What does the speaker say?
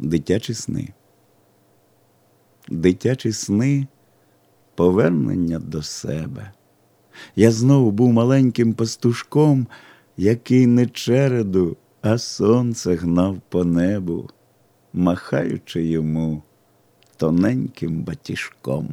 дитячі сни. Дитячі сни повернення до себе. Я знову був маленьким пастушком, який не череду, а сонце гнав по небу, махаючи йому тоненьким батіжком.